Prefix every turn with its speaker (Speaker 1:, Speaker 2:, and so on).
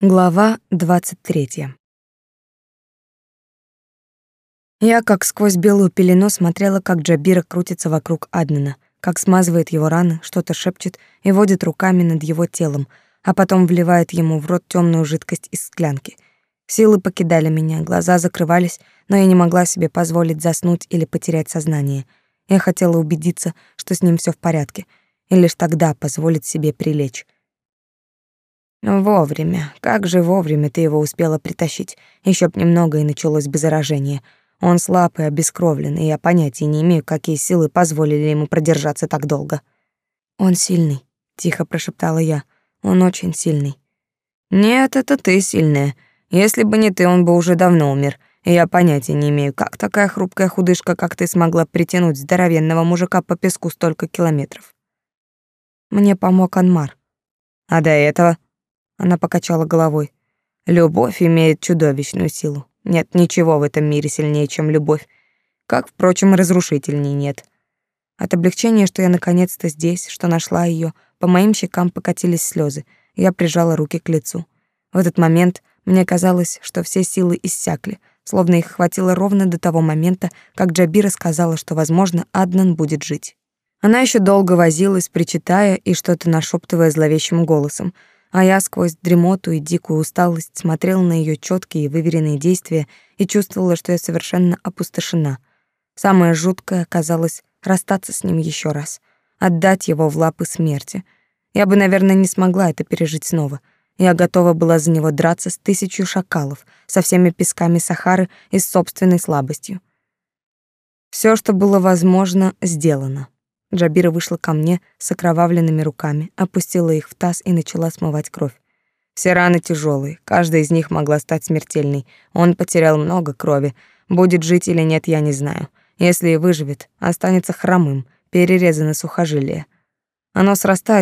Speaker 1: Глава 23. Я как сквозь белую пелену смотрела, как Джабира крутится вокруг Аднана, как смазывает его раны, что-то шепчет и водит руками над его телом, а потом вливает ему в рот темную жидкость из склянки. Силы покидали меня, глаза закрывались, но я не могла себе позволить заснуть или потерять сознание. Я хотела убедиться, что с ним все в порядке, и лишь тогда позволить себе прилечь. Вовремя. Как же вовремя ты его успела притащить. Еще б немного и началось бы заражение. Он слаб и обескровлен, и я понятия не имею, какие силы позволили ему продержаться так долго. Он сильный, тихо прошептала я. Он очень сильный. Нет, это ты сильная. Если бы не ты, он бы уже давно умер. И я понятия не имею, как такая хрупкая худышка, как ты, смогла притянуть здоровенного мужика по песку столько километров. Мне помог Анмар. А до этого она покачала головой. Любовь имеет чудовищную силу. Нет ничего в этом мире сильнее, чем любовь. Как, впрочем, разрушительней нет. От облегчения, что я наконец-то здесь, что нашла ее, по моим щекам покатились слезы. Я прижала руки к лицу. В этот момент мне казалось, что все силы иссякли, словно их хватило ровно до того момента, как Джабира сказала, что, возможно, Аднан будет жить. Она еще долго возилась, причитая и что-то нашептывая зловещим голосом — а я сквозь дремоту и дикую усталость смотрела на ее четкие и выверенные действия и чувствовала, что я совершенно опустошена. Самое жуткое оказалось расстаться с ним еще раз, отдать его в лапы смерти. Я бы, наверное, не смогла это пережить снова. Я готова была за него драться с тысячью шакалов, со всеми песками Сахары и с собственной слабостью. Все, что было возможно, сделано. Джабира вышла ко мне с окровавленными руками, опустила их в таз и начала смывать кровь. Все раны тяжелые, каждая из них могла стать смертельной. Он потерял много крови. Будет жить или нет, я не знаю. Если и выживет, останется хромым, перерезано сухожилие. Оно срастается